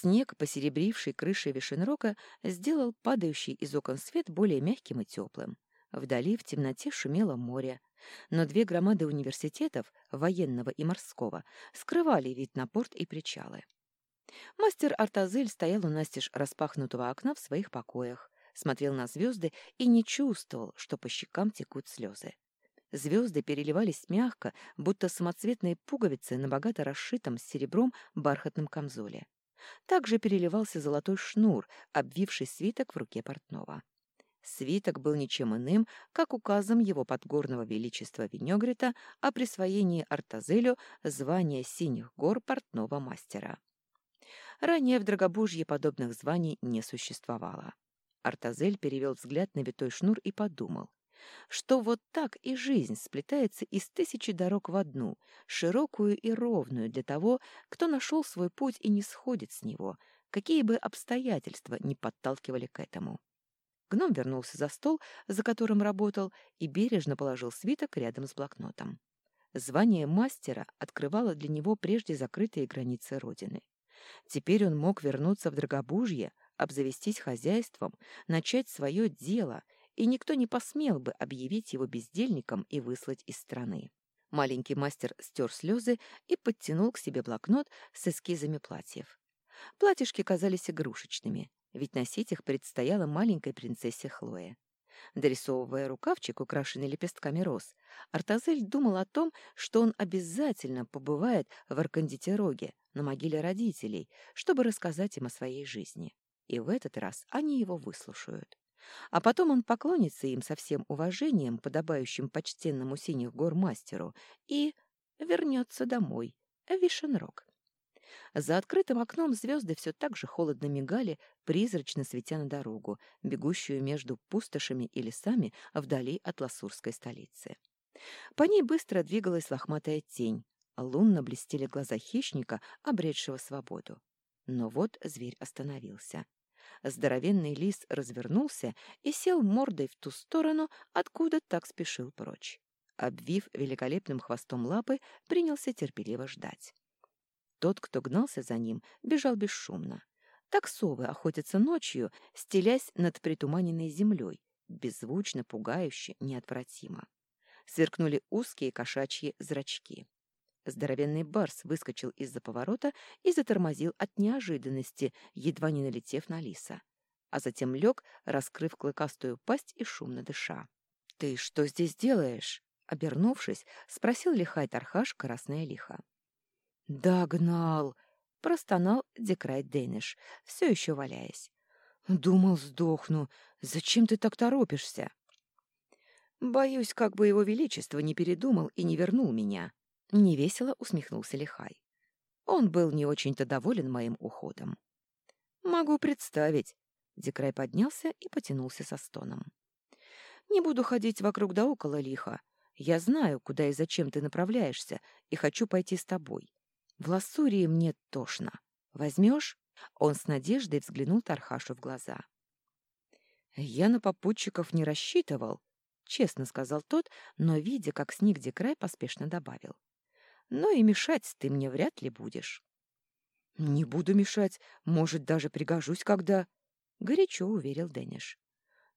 Снег, посеребривший крышей Вишенрока, сделал падающий из окон свет более мягким и теплым. Вдали в темноте шумело море, но две громады университетов, военного и морского, скрывали вид на порт и причалы. Мастер Артазель стоял у настежь распахнутого окна в своих покоях, смотрел на звезды и не чувствовал, что по щекам текут слезы. Звезды переливались мягко, будто самоцветные пуговицы на богато расшитом серебром бархатном камзоле. Также переливался золотой шнур, обвивший свиток в руке портного. Свиток был ничем иным, как указом его подгорного величества Венегрита о присвоении Артазелю звания Синих гор портного мастера. Ранее в Драгобужье подобных званий не существовало. Артазель перевел взгляд на витой шнур и подумал, что вот так и жизнь сплетается из тысячи дорог в одну, широкую и ровную для того, кто нашел свой путь и не сходит с него, какие бы обстоятельства не подталкивали к этому. Гном вернулся за стол, за которым работал, и бережно положил свиток рядом с блокнотом. Звание мастера открывало для него прежде закрытые границы Родины. Теперь он мог вернуться в Драгобужье, обзавестись хозяйством, начать свое дело, и никто не посмел бы объявить его бездельником и выслать из страны. Маленький мастер стер слезы и подтянул к себе блокнот с эскизами платьев. Платьишки казались игрушечными, ведь носить их предстояло маленькой принцессе Хлое. Дорисовывая рукавчик, украшенный лепестками роз, Артазель думал о том, что он обязательно побывает в Аркандитероге, на могиле родителей, чтобы рассказать им о своей жизни. И в этот раз они его выслушают. А потом он поклонится им со всем уважением, подобающим почтенному синих гор мастеру, и вернется домой, Вишенрог. За открытым окном звезды все так же холодно мигали, призрачно светя на дорогу, бегущую между пустошами и лесами вдали от ласурской столицы. По ней быстро двигалась лохматая тень, лунно блестели глаза хищника, обретшего свободу. Но вот зверь остановился. Здоровенный лис развернулся и сел мордой в ту сторону, откуда так спешил прочь. Обвив великолепным хвостом лапы, принялся терпеливо ждать. Тот, кто гнался за ним, бежал бесшумно. Так совы охотятся ночью, стелясь над притуманенной землей, беззвучно, пугающе, неотвратимо. Сверкнули узкие кошачьи зрачки. Здоровенный барс выскочил из-за поворота и затормозил от неожиданности, едва не налетев на лиса. А затем лег, раскрыв клыкастую пасть и шумно дыша. «Ты что здесь делаешь?» Обернувшись, спросил лихай Тархаш красное лихо. «Догнал!» — простонал Декрай Дэниш, все еще валяясь. «Думал, сдохну. Зачем ты так торопишься?» «Боюсь, как бы его величество не передумал и не вернул меня», — невесело усмехнулся Лихай. Он был не очень-то доволен моим уходом. «Могу представить». Декрай поднялся и потянулся со стоном. «Не буду ходить вокруг да около лиха. Я знаю, куда и зачем ты направляешься, и хочу пойти с тобой. В Лассурии мне тошно. Возьмешь?» Он с надеждой взглянул Тархашу в глаза. «Я на попутчиков не рассчитывал», — честно сказал тот, но, видя, как сник Декрай, поспешно добавил. «Но и мешать ты мне вряд ли будешь». «Не буду мешать, может, даже пригожусь, когда...» — горячо уверил Дэниш.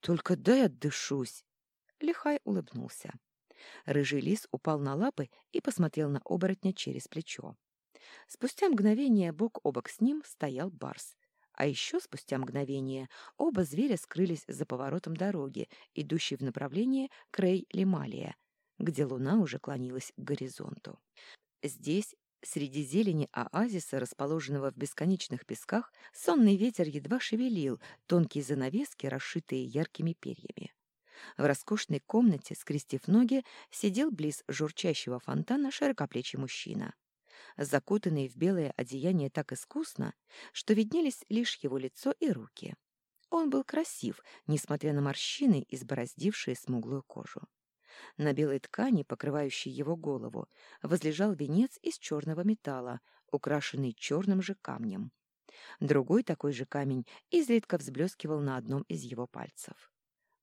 «Только дай отдышусь!» Лихай улыбнулся. Рыжий лис упал на лапы и посмотрел на оборотня через плечо. Спустя мгновение бок о бок с ним стоял барс. А еще спустя мгновение оба зверя скрылись за поворотом дороги, идущей в направлении Крей-Лемалия, где луна уже клонилась к горизонту. Здесь, среди зелени оазиса, расположенного в бесконечных песках, сонный ветер едва шевелил тонкие занавески, расшитые яркими перьями. В роскошной комнате, скрестив ноги, сидел близ журчащего фонтана широкоплечий мужчина закутанный в белое одеяние так искусно, что виднелись лишь его лицо и руки. Он был красив, несмотря на морщины, избороздившие смуглую кожу. На белой ткани, покрывающей его голову, возлежал венец из черного металла, украшенный черным же камнем. Другой такой же камень изредка взблескивал на одном из его пальцев.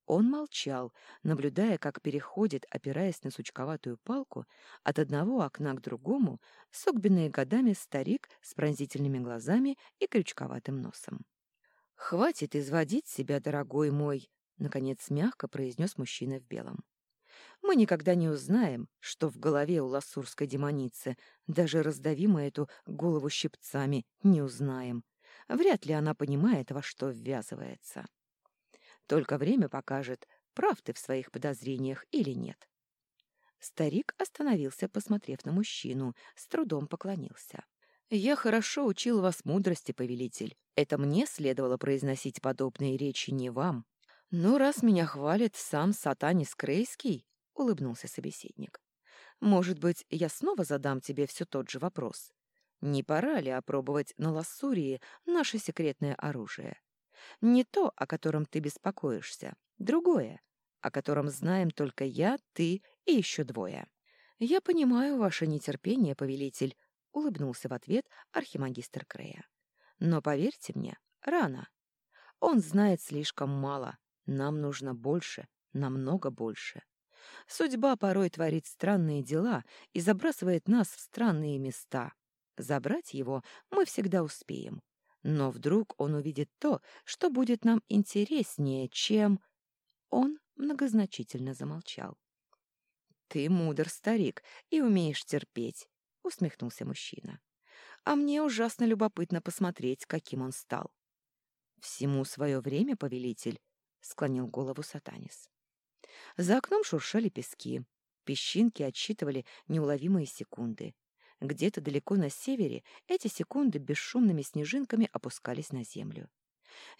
Он молчал, наблюдая, как переходит, опираясь на сучковатую палку, от одного окна к другому согбенный годами старик с пронзительными глазами и крючковатым носом. «Хватит изводить себя, дорогой мой!» — наконец мягко произнес мужчина в белом. «Мы никогда не узнаем, что в голове у лассурской демоницы, даже раздавимой эту голову щипцами, не узнаем. Вряд ли она понимает, во что ввязывается». Только время покажет, прав ты в своих подозрениях или нет. Старик остановился, посмотрев на мужчину, с трудом поклонился. «Я хорошо учил вас мудрости, повелитель. Это мне следовало произносить подобные речи не вам. Но раз меня хвалит сам Сатанис Крейский, — улыбнулся собеседник, — может быть, я снова задам тебе все тот же вопрос. Не пора ли опробовать на Лассурии наше секретное оружие? Не то, о котором ты беспокоишься, другое, о котором знаем только я, ты и еще двое. Я понимаю ваше нетерпение, повелитель, улыбнулся в ответ архимагистр Крея. Но поверьте мне, рано. Он знает слишком мало. Нам нужно больше, намного больше. Судьба порой творит странные дела и забрасывает нас в странные места. Забрать его мы всегда успеем. Но вдруг он увидит то, что будет нам интереснее, чем... Он многозначительно замолчал. «Ты мудр, старик, и умеешь терпеть», — усмехнулся мужчина. «А мне ужасно любопытно посмотреть, каким он стал». «Всему свое время, повелитель», — склонил голову Сатанис. За окном шуршали пески. Песчинки отсчитывали неуловимые секунды. Где-то далеко на севере эти секунды бесшумными снежинками опускались на землю.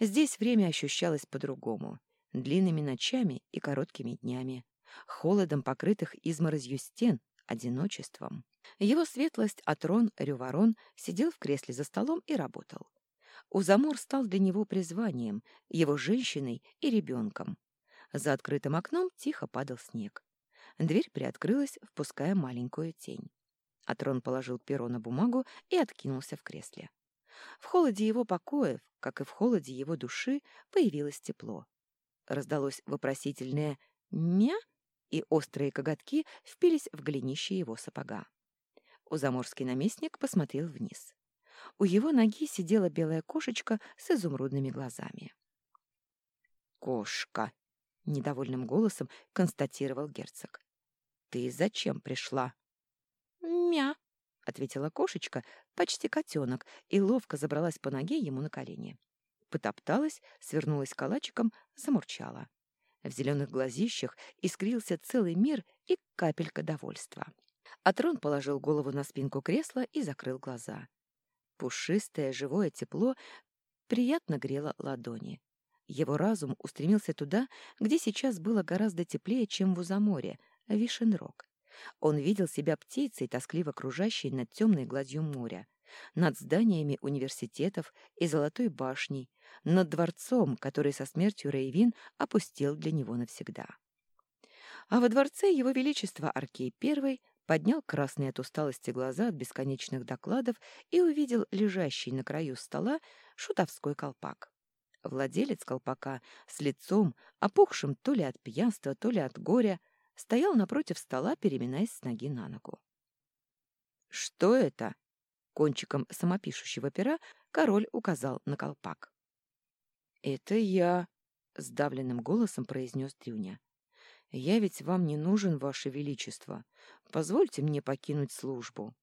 Здесь время ощущалось по-другому, длинными ночами и короткими днями, холодом покрытых изморозью стен, одиночеством. Его светлость Атрон Рюворон сидел в кресле за столом и работал. Узамор стал для него призванием, его женщиной и ребенком. За открытым окном тихо падал снег. Дверь приоткрылась, впуская маленькую тень. Атрон положил перо на бумагу и откинулся в кресле. В холоде его покоев, как и в холоде его души, появилось тепло. Раздалось вопросительное «мя», и острые коготки впились в голенище его сапога. Узаморский наместник посмотрел вниз. У его ноги сидела белая кошечка с изумрудными глазами. «Кошка!» — недовольным голосом констатировал герцог. «Ты зачем пришла?» «Мя!» — ответила кошечка, почти котенок, и ловко забралась по ноге ему на колени. Потопталась, свернулась калачиком, замурчала. В зеленых глазищах искрился целый мир и капелька довольства. Атрон положил голову на спинку кресла и закрыл глаза. Пушистое живое тепло приятно грело ладони. Его разум устремился туда, где сейчас было гораздо теплее, чем в Узаморе, Вишенрог. Он видел себя птицей, тоскливо кружащей над темной гладью моря, над зданиями университетов и Золотой башней, над дворцом, который со смертью Рейвин опустел для него навсегда. А во дворце его величества Аркей I поднял красные от усталости глаза от бесконечных докладов и увидел лежащий на краю стола шутовской колпак. Владелец колпака с лицом, опухшим то ли от пьянства, то ли от горя, стоял напротив стола, переминаясь с ноги на ногу. «Что это?» — кончиком самопишущего пера король указал на колпак. «Это я», — сдавленным голосом произнес Дрюня. «Я ведь вам не нужен, ваше величество. Позвольте мне покинуть службу».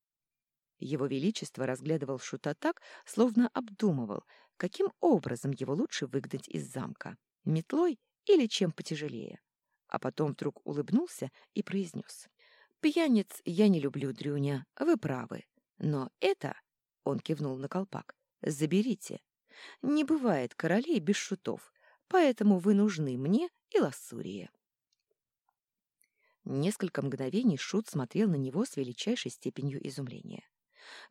Его Величество разглядывал Шута так, словно обдумывал, каким образом его лучше выгнать из замка — метлой или чем потяжелее а потом вдруг улыбнулся и произнес. «Пьяниц я не люблю, Дрюня, вы правы. Но это...» — он кивнул на колпак. «Заберите. Не бывает королей без шутов, поэтому вы нужны мне и Лассурии». Несколько мгновений Шут смотрел на него с величайшей степенью изумления.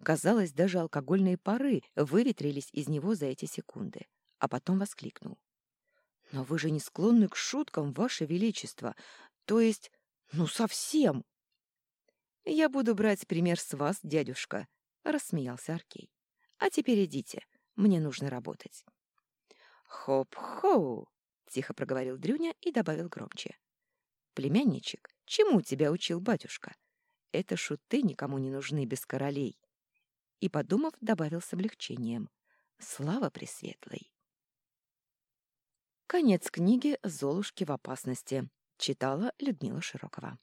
Казалось, даже алкогольные пары выветрились из него за эти секунды, а потом воскликнул. Но вы же не склонны к шуткам, ваше величество. То есть, ну совсем. Я буду брать пример с вас, дядюшка, рассмеялся Аркей. А теперь идите, мне нужно работать. Хоп-хоу! тихо проговорил Дрюня и добавил громче. Племянничек, чему тебя учил батюшка? Это шуты никому не нужны без королей. И, подумав, добавил с облегчением. Слава Пресветлой! Конец книги «Золушки в опасности». Читала Людмила Широкова.